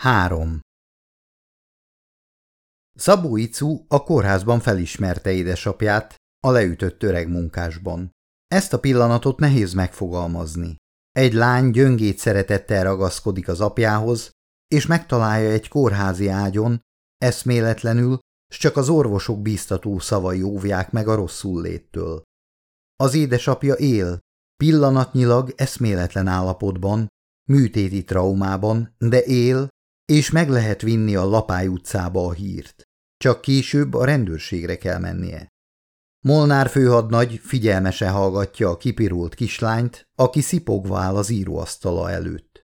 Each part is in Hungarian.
3. Szabó Icu a kórházban felismerte édesapját, a leütött öreg munkásban. Ezt a pillanatot nehéz megfogalmazni. Egy lány gyöngét szeretettel ragaszkodik az apjához, és megtalálja egy kórházi ágyon, eszméletlenül, s csak az orvosok bíztató szavai óvják meg a rosszul léttől. Az édesapja él, pillanatnyilag eszméletlen állapotban, műtéti traumában, de él, és meg lehet vinni a Lapály utcába a hírt. Csak később a rendőrségre kell mennie. Molnár főhadnagy figyelmesen hallgatja a kipirult kislányt, aki szipogva áll az íróasztala előtt.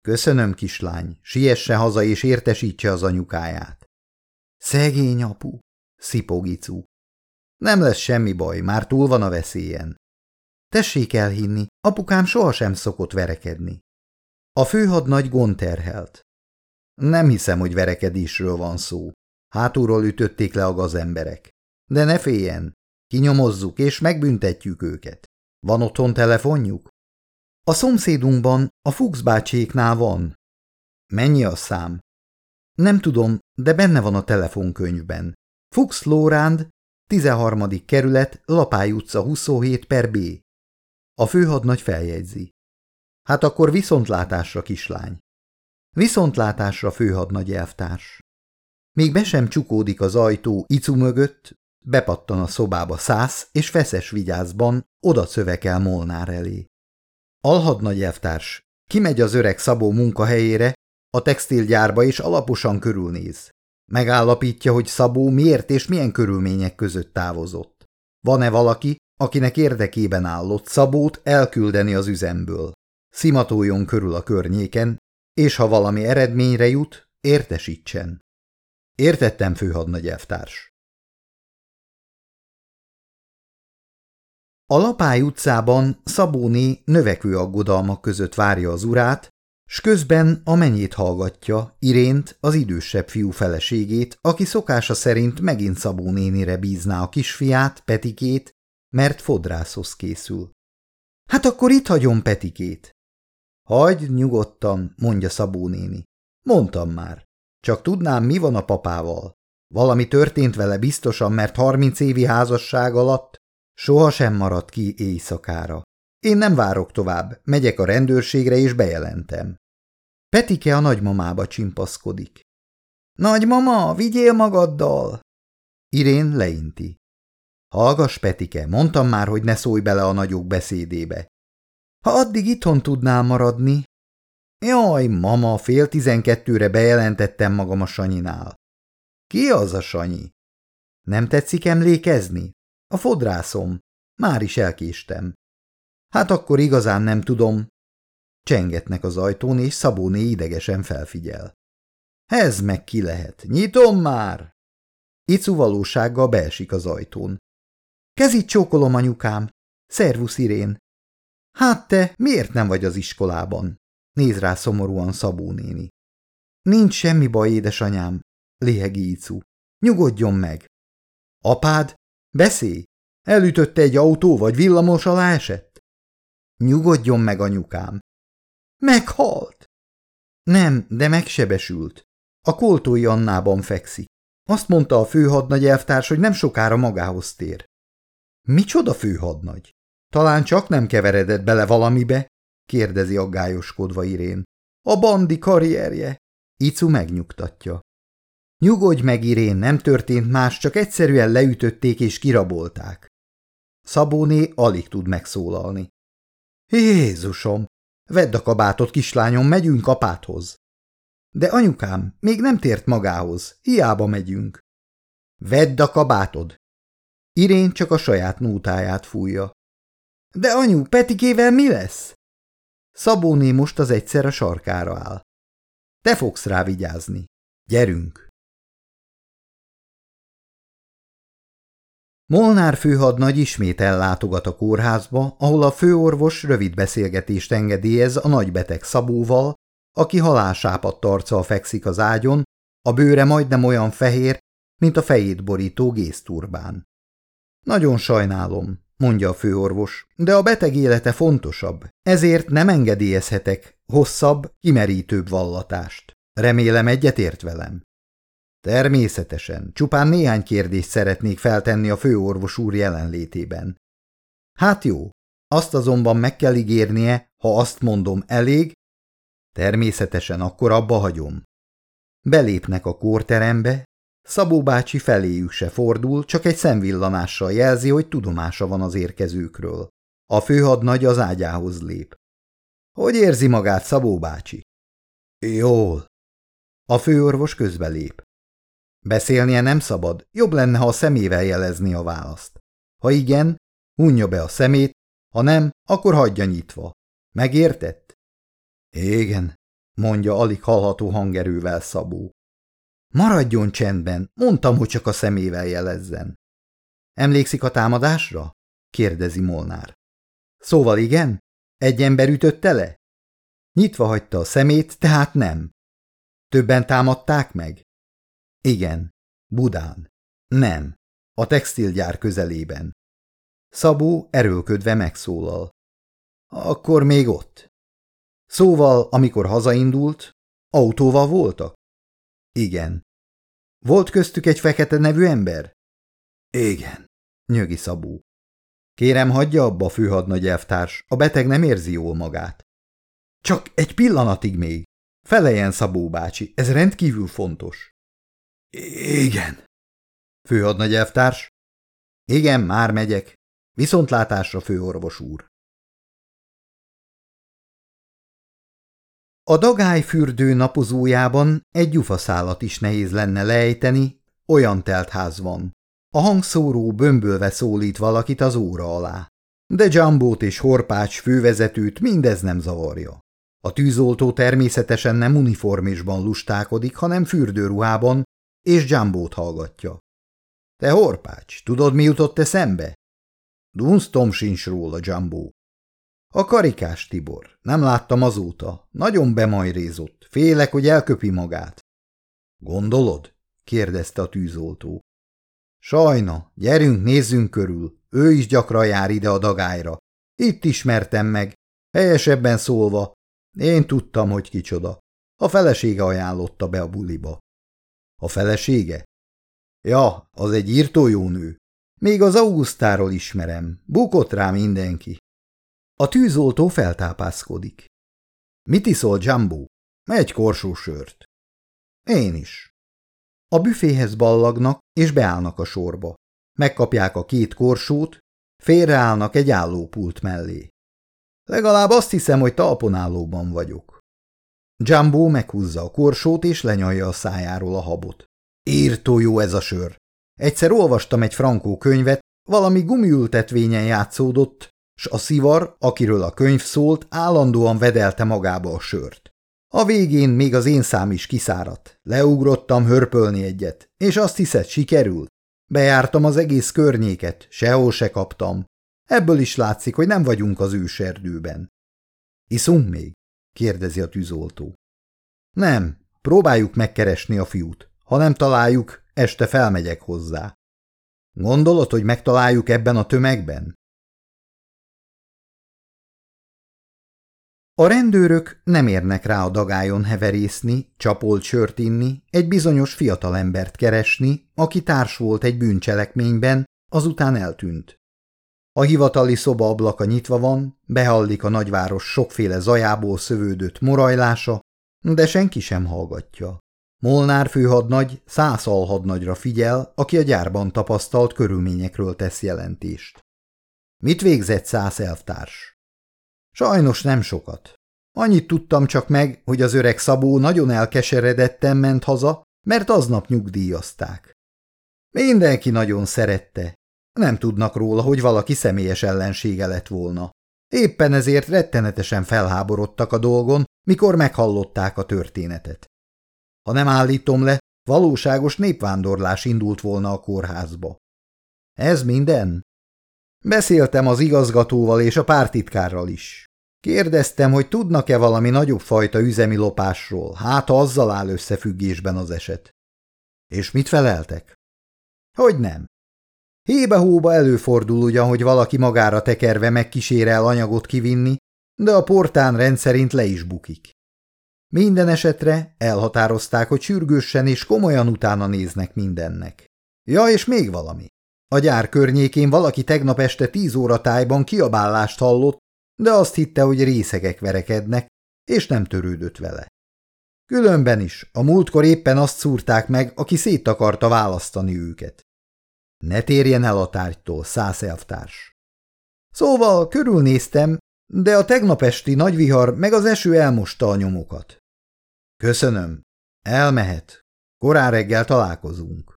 Köszönöm, kislány, siesse haza és értesítse az anyukáját. Szegény apu, szipogicu. Nem lesz semmi baj, már túl van a veszélyen. Tessék elhinni, apukám sohasem szokott verekedni. A főhadnagy gond terhelt. Nem hiszem, hogy verekedésről van szó. Hátulról ütötték le a gazemberek. De ne féljen, kinyomozzuk és megbüntetjük őket. Van otthon telefonjuk? A szomszédunkban, a Fuchs bácséknál van. Mennyi a szám? Nem tudom, de benne van a telefonkönyvben. Fuchs Lóránd, 13. kerület, Lapály utca 27 per B. A főhadnagy feljegyzi. Hát akkor viszontlátásra, kislány. Viszontlátásra, főhadnagy elvtárs. Még be sem csukódik az ajtó icu mögött, bepattan a szobába szász, és feszes vigyázban oda szövekel Molnár elé. Alhadnagy elvtárs, kimegy az öreg Szabó munkahelyére, a textilgyárba és alaposan körülnéz. Megállapítja, hogy Szabó miért és milyen körülmények között távozott. Van-e valaki, akinek érdekében állott Szabót elküldeni az üzemből? Szimatoljon körül a környéken, és ha valami eredményre jut, értesítsen. Értettem, főhadnagy elvtárs. A Lapály utcában Szabóné növekvő aggodalmak között várja az urát, s közben a mennyét hallgatja, Irént, az idősebb fiú feleségét, aki szokása szerint megint Szabó nénire bízná a kisfiát, Petikét, mert fodrászhoz készül. Hát akkor itt hagyom Petikét. Hagy nyugodtan, mondja Szabó néni. Mondtam már. Csak tudnám, mi van a papával. Valami történt vele biztosan, mert harminc évi házasság alatt sohasem maradt ki éjszakára. Én nem várok tovább, megyek a rendőrségre és bejelentem. Petike a nagymamába csimpaszkodik. Nagymama, vigyél magaddal! Irén leinti. Hallgass, Petike, mondtam már, hogy ne szólj bele a nagyok beszédébe. Ha addig itthon tudnál maradni... Jaj, mama, fél tizenkettőre bejelentettem magam a Sanyinál. Ki az a Sanyi? Nem tetszik emlékezni? A fodrászom. Már is elkéstem. Hát akkor igazán nem tudom. Csengetnek az ajtón, és Szabóné idegesen felfigyel. Ez meg ki lehet? Nyitom már! Icu valósággal beesik az ajtón. Kezit csókolom, anyukám. Szervusz, Irén. Hát te miért nem vagy az iskolában? Néz rá szomorúan Szabó néni. Nincs semmi baj, édesanyám, léhegi Icu. Nyugodjon meg. Apád? Beszélj! Elütötte egy autó, vagy villamos alá esett? Nyugodjon meg, anyukám. Meghalt! Nem, de megsebesült. A koltói Annában fekszik. Azt mondta a főhadnagy elvtárs, hogy nem sokára magához tér. Micsoda főhadnagy? Talán csak nem keveredett bele valamibe? kérdezi aggályoskodva Irén. A bandi karrierje. Icu megnyugtatja. Nyugodj meg, Irén, nem történt más, csak egyszerűen leütötték és kirabolták. Szabóné alig tud megszólalni. Jézusom! Vedd a kabátot, kislányom, megyünk apáthoz. De anyukám, még nem tért magához, hiába megyünk. Vedd a kabátod! Irén csak a saját nótáját fújja. De anyu, Petikével mi lesz? Szabóné most az egyszer a sarkára áll. Te fogsz rá vigyázni. Gyerünk! Molnár főhadnagy ismét ellátogat a kórházba, ahol a főorvos rövid beszélgetést engedélyez a nagybeteg Szabóval, aki halálsápadt arccal fekszik az ágyon, a bőre majdnem olyan fehér, mint a fejét borító gészturbán. Nagyon sajnálom, mondja a főorvos, de a beteg élete fontosabb, ezért nem engedélyezhetek hosszabb, kimerítőbb vallatást. Remélem egyetért velem. Természetesen, csupán néhány kérdést szeretnék feltenni a főorvos úr jelenlétében. Hát jó, azt azonban meg kell ígérnie, ha azt mondom elég, természetesen akkor abba hagyom. Belépnek a kórterembe, Szabó bácsi feléjük se fordul, csak egy szemvillanással jelzi, hogy tudomása van az érkezőkről. A főhadnagy az ágyához lép. Hogy érzi magát Szabó bácsi? Jól. A főorvos közbelép. Beszélnie nem szabad, jobb lenne, ha a szemével jelezni a választ. Ha igen, hunja be a szemét, ha nem, akkor hagyja nyitva. Megértett? Igen, mondja alig hallható hangerővel Szabó. Maradjon csendben, mondtam, hogy csak a szemével jelezzen. Emlékszik a támadásra? kérdezi Molnár. Szóval igen? Egy ember ütötte le? Nyitva hagyta a szemét, tehát nem. Többen támadták meg? Igen. Budán. Nem. A textilgyár közelében. Szabó erőlködve megszólal. Akkor még ott. Szóval, amikor hazaindult, autóval voltak? Igen. Volt köztük egy fekete nevű ember? Igen, nyögi Szabó. Kérem, hagyja abba, főhadnagy elvtárs, a beteg nem érzi jól magát. Csak egy pillanatig még. Feleljen, Szabó bácsi, ez rendkívül fontos. Igen. Főhadnagy elvtárs? Igen, már megyek. Viszontlátásra, főorvos úr. A dagályfürdő napozójában egy gyufaszálat is nehéz lenne lejteni, olyan telt ház van. A hangszóró bömbölve szólít valakit az óra alá. De Jambót és Horpács fővezetőt mindez nem zavarja. A tűzoltó természetesen nem uniformisban lustákodik, hanem fürdőruhában, és Jambót hallgatja. Te Horpács, tudod, mi jutott eszembe? Dunstom sincs róla, Jambó. A karikás Tibor. Nem láttam azóta. Nagyon bemajrézott. Félek, hogy elköpi magát. Gondolod? kérdezte a tűzoltó. Sajna, gyerünk, nézzünk körül. Ő is gyakran jár ide a dagályra. Itt ismertem meg. Helyesebben szólva, én tudtam, hogy kicsoda. A felesége ajánlotta be a buliba. A felesége? Ja, az egy írtó jó nő. Még az Augustáról ismerem. Bukott rá mindenki. A tűzoltó feltápászkodik. Mit iszol, Jumbo? Egy korsó sört. Én is. A büféhez ballagnak, és beállnak a sorba. Megkapják a két korsót, félreállnak egy állópult mellé. Legalább azt hiszem, hogy talponállóban vagyok. Jumbo meghúzza a korsót, és lenyalja a szájáról a habot. Írtó jó ez a sör. Egyszer olvastam egy frankó könyvet, valami gumiültetvényen játszódott, s a szivar, akiről a könyv szólt, állandóan vedelte magába a sört. A végén még az én szám is kiszáradt. Leugrottam hörpölni egyet, és azt hiszed, sikerült. Bejártam az egész környéket, sehol se kaptam. Ebből is látszik, hogy nem vagyunk az őserdőben. Iszunk még? kérdezi a tűzoltó. Nem, próbáljuk megkeresni a fiút. Ha nem találjuk, este felmegyek hozzá. Gondolod, hogy megtaláljuk ebben a tömegben? A rendőrök nem érnek rá a dagájon heverészni, csapolt sört inni, egy bizonyos fiatalembert keresni, aki társ volt egy bűncselekményben, azután eltűnt. A hivatali szoba ablaka nyitva van, behallik a nagyváros sokféle zajából szövődött morajlása, de senki sem hallgatja. Molnár főhadnagy száz alhadnagyra figyel, aki a gyárban tapasztalt körülményekről tesz jelentést. Mit végzett száz elvtárs? Sajnos nem sokat. Annyit tudtam csak meg, hogy az öreg Szabó nagyon elkeseredetten ment haza, mert aznap nyugdíjazták. Mindenki nagyon szerette. Nem tudnak róla, hogy valaki személyes ellensége lett volna. Éppen ezért rettenetesen felháborodtak a dolgon, mikor meghallották a történetet. Ha nem állítom le, valóságos népvándorlás indult volna a kórházba. Ez minden? Beszéltem az igazgatóval és a pártitkárral is. Kérdeztem, hogy tudnak-e valami nagyobb fajta üzemi lopásról, hát ha azzal áll összefüggésben az eset. És mit feleltek? Hogy nem. Hébe-hóba előfordul ugyan, hogy valaki magára tekerve megkísérel anyagot kivinni, de a portán rendszerint le is bukik. Minden esetre elhatározták, hogy sürgősen és komolyan utána néznek mindennek. Ja, és még valami. A gyár környékén valaki tegnap este tíz óra tájban kiabálást hallott, de azt hitte, hogy részegek verekednek, és nem törődött vele. Különben is, a múltkor éppen azt szúrták meg, aki szét akarta választani őket. Ne térjen el a tárgytól, száz elvtárs. Szóval körülnéztem, de a tegnap esti nagyvihar meg az eső elmosta a nyomokat. Köszönöm. Elmehet. Korán reggel találkozunk.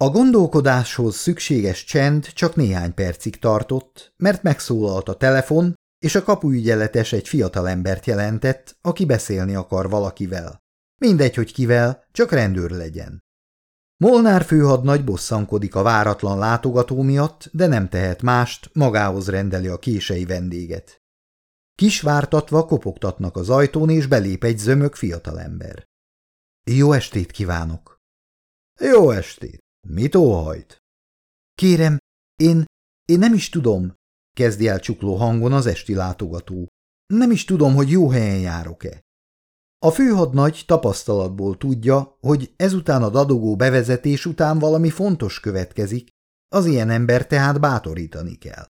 A gondolkodáshoz szükséges csend csak néhány percig tartott, mert megszólalt a telefon, és a kapuügyeletes egy fiatalembert jelentett, aki beszélni akar valakivel. Mindegy, hogy kivel, csak rendőr legyen. Molnár főhadnagy bosszankodik a váratlan látogató miatt, de nem tehet mást, magához rendeli a kései vendéget. Kisvártatva kopogtatnak az ajtón, és belép egy zömök fiatalember. Jó estét kívánok! Jó estét! Mit óhajt? Kérem, én, én nem is tudom, kezdi el csukló hangon az esti látogató. Nem is tudom, hogy jó helyen járok-e. A főhadnagy tapasztalatból tudja, hogy ezután a dadogó bevezetés után valami fontos következik, az ilyen ember tehát bátorítani kell.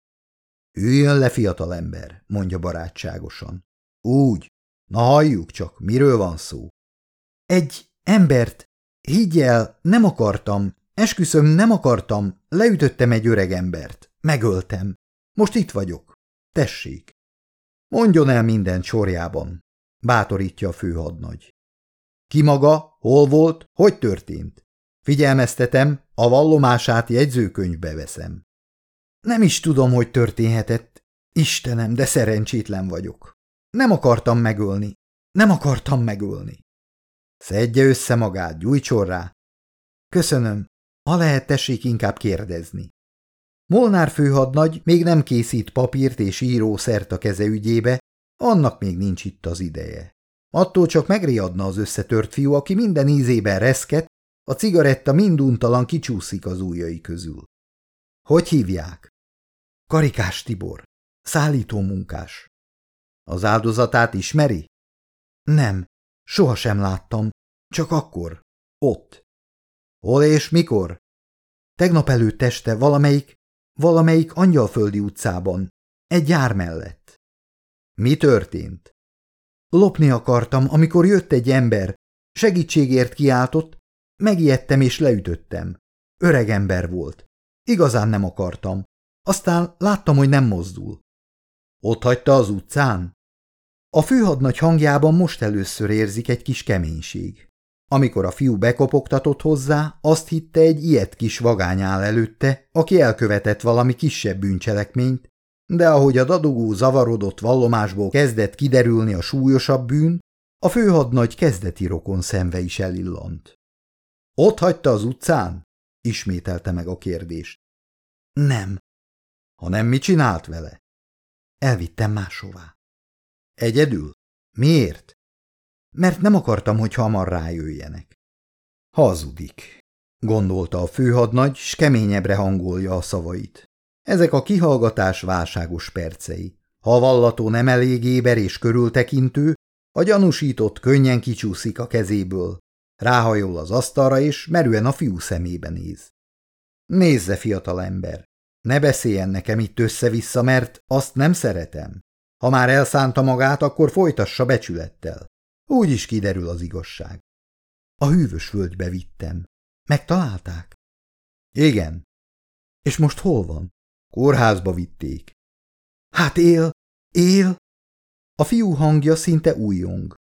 Üljön le, fiatalember, mondja barátságosan. Úgy. Na halljuk csak, miről van szó. Egy embert, higgy el, nem akartam, esküszöm, nem akartam, leütöttem egy öreg embert, megöltem. Most itt vagyok. Tessék. Mondjon el mindent sorjában, bátorítja a főhadnagy. Ki maga, hol volt, hogy történt? Figyelmeztetem, a vallomását jegyzőkönyvbe veszem. Nem is tudom, hogy történhetett. Istenem, de szerencsétlen vagyok. Nem akartam megölni. Nem akartam megölni. Szedje össze magát, gyújtson rá. Köszönöm. Ha lehet, tessék inkább kérdezni. Molnár főhadnagy még nem készít papírt és írószert a keze ügyébe, annak még nincs itt az ideje. Attól csak megriadna az összetört fiú, aki minden ízében reszket, a cigaretta minduntalan kicsúszik az ujjai közül. Hogy hívják? Karikás Tibor, szállító munkás. Az áldozatát ismeri? Nem, sohasem láttam, csak akkor, ott. Hol és mikor? Tegnap előtt este valamelyik, valamelyik angyalföldi utcában, egy gyár mellett. Mi történt? Lopni akartam, amikor jött egy ember, segítségért kiáltott, megijedtem és leütöttem. Öreg ember volt. Igazán nem akartam. Aztán láttam, hogy nem mozdul. Ott hagyta az utcán? A főhadnagy hangjában most először érzik egy kis keménység. Amikor a fiú bekopogtatott hozzá, azt hitte egy ilyet kis vagány áll előtte, aki elkövetett valami kisebb bűncselekményt, de ahogy a dadogó zavarodott vallomásból kezdett kiderülni a súlyosabb bűn, a főhadnagy kezdeti rokon szemve is elillant. Ott hagyta az utcán? ismételte meg a kérdést. Nem. Ha nem, mit csinált vele? Elvittem máshová. Egyedül? Miért? Mert nem akartam, hogy hamar rájöjjenek. Hazudik, gondolta a főhadnagy, s keményebbre hangolja a szavait. Ezek a kihallgatás válságos percei. Ha a vallató nem elég éber és körültekintő, a gyanúsított könnyen kicsúszik a kezéből. Ráhajol az asztalra, és merően a fiú szemébe néz. Nézze, fiatal ember, ne beszéljen nekem itt össze-vissza, mert azt nem szeretem. Ha már elszánta magát, akkor folytassa becsülettel. Úgy is kiderül az igazság. A hűvös völgybe vittem. Megtalálták? Igen. És most hol van? Kórházba vitték. Hát él, él. A fiú hangja szinte újjong.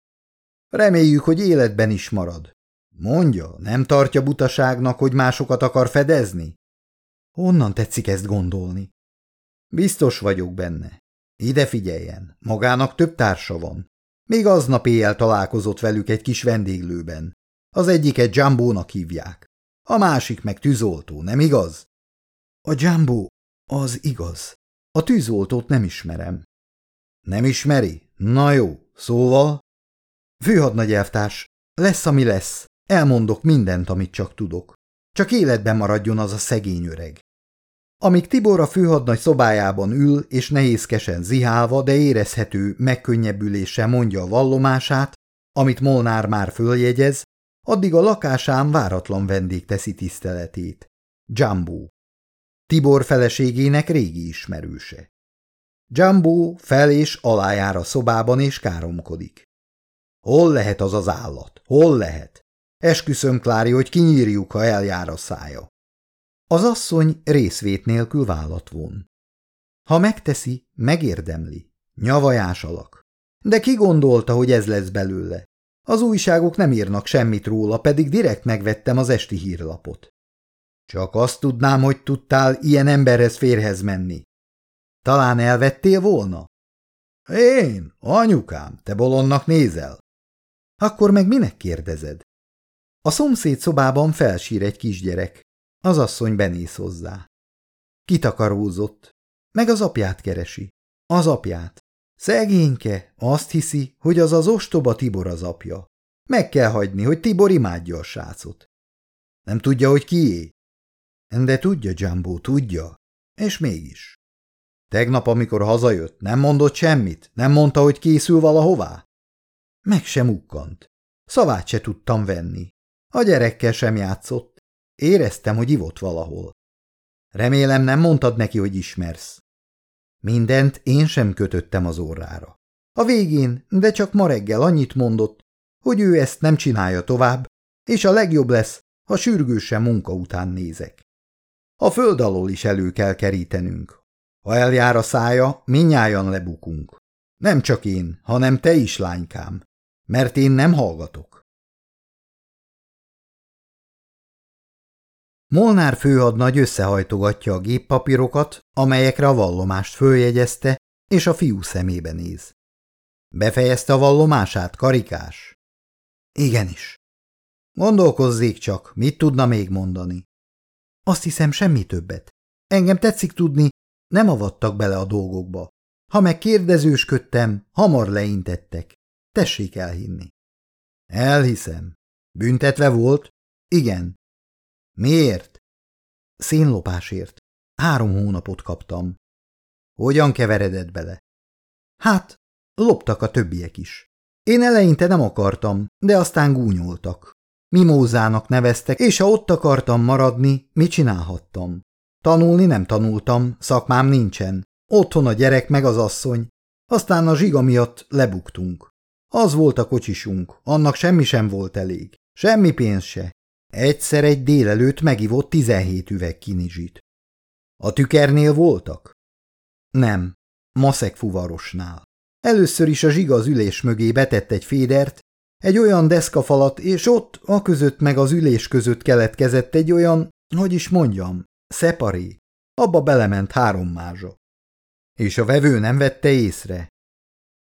Reméljük, hogy életben is marad. Mondja, nem tartja butaságnak, hogy másokat akar fedezni? Honnan tetszik ezt gondolni? Biztos vagyok benne. Ide figyeljen, magának több társa van. Még aznap éjjel találkozott velük egy kis vendéglőben. Az egyiket Jambónak hívják. A másik meg tűzoltó, nem igaz? A Jambó az igaz. A tűzoltót nem ismerem. Nem ismeri? Na jó, szóval? Főhadnagy elvtárs, lesz, ami lesz. Elmondok mindent, amit csak tudok. Csak életben maradjon az a szegény öreg. Amíg Tibor a főhadnagy szobájában ül, és nehézkesen zihálva, de érezhető megkönnyebbüléssel mondja a vallomását, amit Molnár már följegyez, addig a lakásán váratlan vendég teszi tiszteletét. Jumbo. Tibor feleségének régi ismerőse. Jumbo fel és alájár a szobában és káromkodik. Hol lehet az az állat? Hol lehet? Esküszöm, Klári, hogy kinyírjuk, ha eljár a szája. Az asszony részvét nélkül vállat von. Ha megteszi, megérdemli. Nyavajás alak. De ki gondolta, hogy ez lesz belőle? Az újságok nem írnak semmit róla, pedig direkt megvettem az esti hírlapot. Csak azt tudnám, hogy tudtál ilyen emberhez férhez menni. Talán elvettél volna? Én? Anyukám, te bolondnak nézel? Akkor meg minek kérdezed? A szomszéd szobában felsír egy kisgyerek. Az asszony benéz hozzá. Kitakarózott. Meg az apját keresi. Az apját. Szegényke azt hiszi, hogy az az ostoba Tibor az apja. Meg kell hagyni, hogy Tibor imádja a srácot. Nem tudja, hogy kié? De tudja, Jumbo, tudja. És mégis. Tegnap, amikor hazajött, nem mondott semmit? Nem mondta, hogy készül valahová? Meg sem ukkant. Szavát se tudtam venni. A gyerekkel sem játszott. Éreztem, hogy ivott valahol. Remélem nem mondtad neki, hogy ismersz. Mindent én sem kötöttem az órára. A végén, de csak ma reggel annyit mondott, hogy ő ezt nem csinálja tovább, és a legjobb lesz, ha sürgősen munka után nézek. A föld alól is elő kell kerítenünk. Ha eljár a szája, minnyájan lebukunk. Nem csak én, hanem te is, lánykám, mert én nem hallgatok. Molnár főhadnagy összehajtogatja a géppapírokat, amelyekre a vallomást följegyezte, és a fiú szemébe néz. Befejezte a vallomását, karikás? Igenis. Gondolkozzék csak, mit tudna még mondani. Azt hiszem semmi többet. Engem tetszik tudni, nem avattak bele a dolgokba. Ha meg kérdezősködtem, hamar leintettek. Tessék elhinni. Elhiszem. Büntetve volt? Igen. Miért? Szénlopásért. Három hónapot kaptam. Hogyan keveredett bele? Hát, loptak a többiek is. Én eleinte nem akartam, de aztán gúnyoltak. Mimózának neveztek, és ha ott akartam maradni, mit csinálhattam? Tanulni nem tanultam, szakmám nincsen. Otthon a gyerek meg az asszony. Aztán a zsiga miatt lebuktunk. Az volt a kocsisunk, annak semmi sem volt elég. Semmi pénz se. Egyszer egy délelőtt megivott tizenhét üveg kinizsit. A tükernél voltak? Nem, maszek fuvarosnál. Először is a zsiga az ülés mögé betett egy fédert, egy olyan deszkafalat, és ott, a között meg az ülés között keletkezett egy olyan, hogy is mondjam, szeparé. Abba belement három mázsa. És a vevő nem vette észre.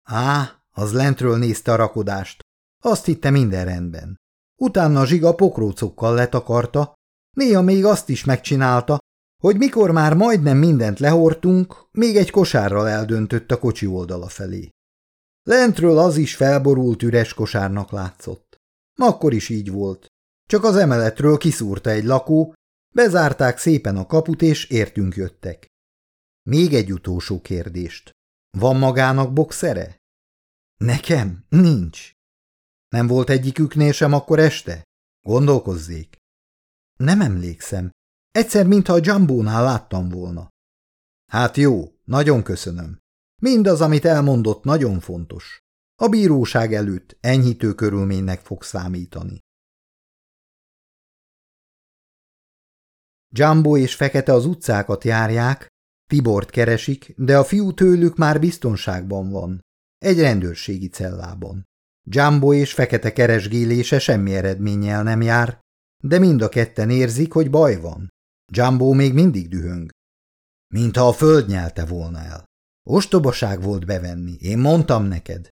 Á, az lentről nézte a rakodást. Azt hitte minden rendben. Utána zsiga pokrócokkal letakarta, néha még azt is megcsinálta, hogy mikor már majdnem mindent lehortunk, még egy kosárral eldöntött a kocsi oldala felé. Lentről az is felborult üres kosárnak látszott. Akkor is így volt. Csak az emeletről kiszúrta egy lakó, bezárták szépen a kaput, és értünk jöttek. Még egy utolsó kérdést. Van magának boxere? Nekem? Nincs. Nem volt egyiküknél sem akkor este? Gondolkozzék. Nem emlékszem. Egyszer, mintha a Jambónál láttam volna. Hát jó, nagyon köszönöm. Mindaz, amit elmondott, nagyon fontos. A bíróság előtt enyhítő körülménynek fog számítani. Jumbo és Fekete az utcákat járják, Tibort keresik, de a fiú tőlük már biztonságban van, egy rendőrségi cellában. Jumbo és Fekete keresgélése semmi eredménnyel nem jár, de mind a ketten érzik, hogy baj van. Jumbo még mindig dühöng. Mintha a föld nyelte volna el. Ostobaság volt bevenni, én mondtam neked.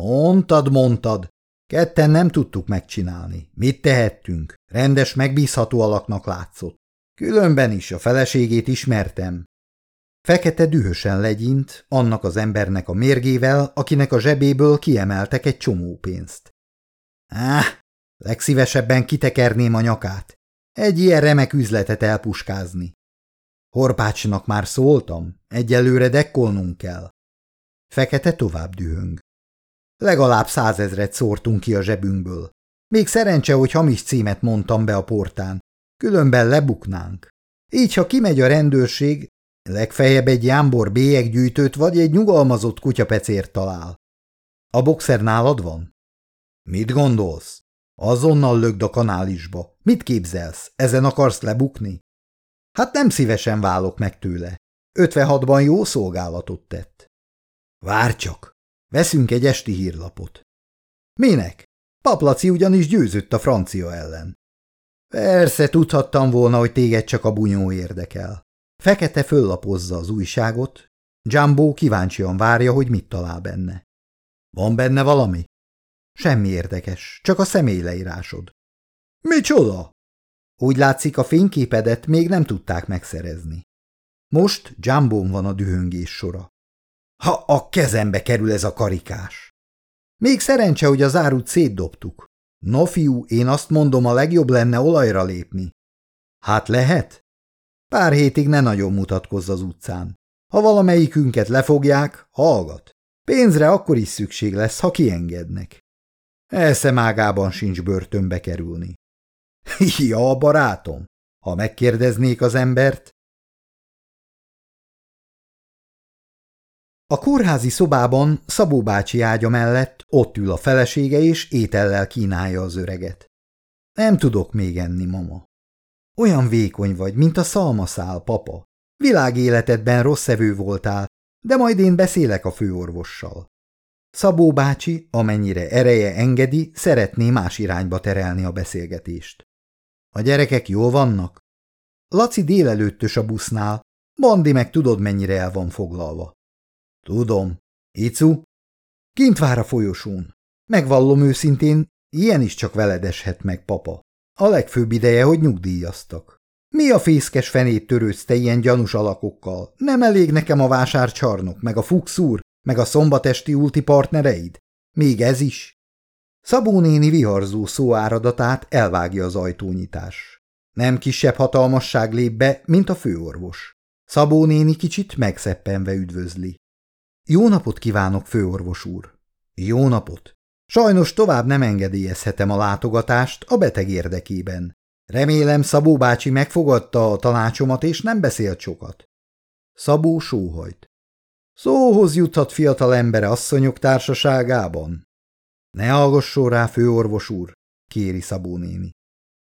Mondtad, mondtad. Ketten nem tudtuk megcsinálni. Mit tehettünk? Rendes, megbízható alaknak látszott. Különben is a feleségét ismertem. Fekete dühösen legyint annak az embernek a mérgével, akinek a zsebéből kiemeltek egy csomó pénzt. Á, legszívesebben kitekerném a nyakát. Egy ilyen remek üzletet elpuskázni. Horpácsnak már szóltam, egyelőre dekkolnunk kell. Fekete tovább dühöng. Legalább százezret szórtunk ki a zsebünkből. Még szerencse, hogy hamis címet mondtam be a portán, különben lebuknánk. Így, ha kimegy a rendőrség, legfeljebb egy jámbor bélyeggyűjtőt vagy egy nyugalmazott kutyapecért talál. A boxer nálad van? Mit gondolsz? Azonnal lögd a kanálisba. Mit képzelsz? Ezen akarsz lebukni? Hát nem szívesen válok meg tőle. 56-ban jó szolgálatot tett. Várj csak! Veszünk egy esti hírlapot. Minek? Paplaci ugyanis győzött a francia ellen. Persze, tudhattam volna, hogy téged csak a bunyó érdekel. Fekete föllapozza az újságot, Jumbo kíváncsian várja, hogy mit talál benne. Van benne valami? Semmi érdekes, csak a személyleírásod. Micsoda? Úgy látszik, a fényképedet még nem tudták megszerezni. Most Jumbo van a dühöngés sora. Ha a kezembe kerül ez a karikás! Még szerencse, hogy az árut szétdobtuk. No fiú, én azt mondom, a legjobb lenne olajra lépni. Hát lehet? Pár hétig ne nagyon mutatkozz az utcán. Ha valamelyikünket lefogják, hallgat. Pénzre akkor is szükség lesz, ha kiengednek. Elszemágában sincs börtönbe kerülni. Ja, barátom, ha megkérdeznék az embert, A kórházi szobában Szabó bácsi ágya mellett ott ül a felesége és étellel kínálja az öreget. Nem tudok még enni, mama. Olyan vékony vagy, mint a szalmaszál, papa. Világéletedben rossz evő voltál, de majd én beszélek a főorvossal. Szabó bácsi, amennyire ereje engedi, szeretné más irányba terelni a beszélgetést. A gyerekek jól vannak? Laci délelőttös a busznál, Bandi meg tudod, mennyire el van foglalva. Tudom. Icu? Kint vár a folyosón. Megvallom őszintén, ilyen is csak veled eshet meg, papa. A legfőbb ideje, hogy nyugdíjaztak. Mi a fészkes fenét törődsz te ilyen gyanús alakokkal? Nem elég nekem a vásárcsarnok, meg a fuxúr, meg a szombatesti ulti partnereid? Még ez is? Szabó néni viharzó szóáradatát elvágja az ajtónyitás. Nem kisebb hatalmasság lép be, mint a főorvos. Szabó néni kicsit megszeppenve üdvözli. Jó napot kívánok, főorvos úr! Jó napot! Sajnos tovább nem engedélyezhetem a látogatást a beteg érdekében. Remélem Szabó bácsi megfogadta a tanácsomat és nem beszélt sokat. Szabó sóhajt. Szóhoz juthat fiatal ember asszonyok társaságában? Ne hallgasson rá, főorvos úr, kéri Szabó néni.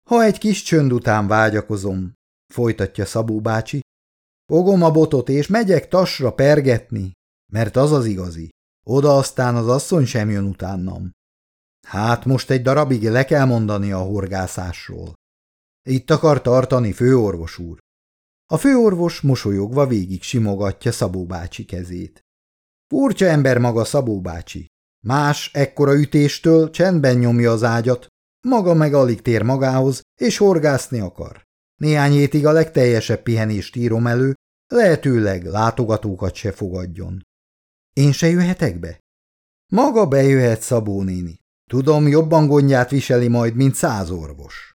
Ha egy kis csönd után vágyakozom, folytatja Szabó bácsi, fogom a botot és megyek tasra pergetni, mert az az igazi. Oda aztán az asszony sem jön utánam. Hát most egy darabig le kell mondani a horgászásról. Itt akar tartani, főorvos úr. A főorvos mosolyogva végig simogatja Szabó bácsi kezét. Furcsa ember maga Szabó bácsi. Más ekkora ütéstől csendben nyomja az ágyat, maga meg alig tér magához, és horgászni akar. Néhány hétig a legteljesebb pihenést írom elő, lehetőleg látogatókat se fogadjon. Én se jöhetek be? Maga bejöhet, Szabó néni. Tudom, jobban gondját viseli majd, mint száz orvos.